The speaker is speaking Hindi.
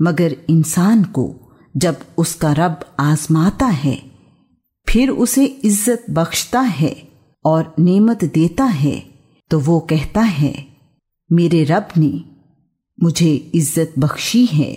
मगर इंसान को जब उसका रब आजमाता है, फिर उसे इज़्ज़त बख्शता है और नेमत देता है तो वो कहता है, मेरे रब ने मुझे इज़्ज़त बख्शी है।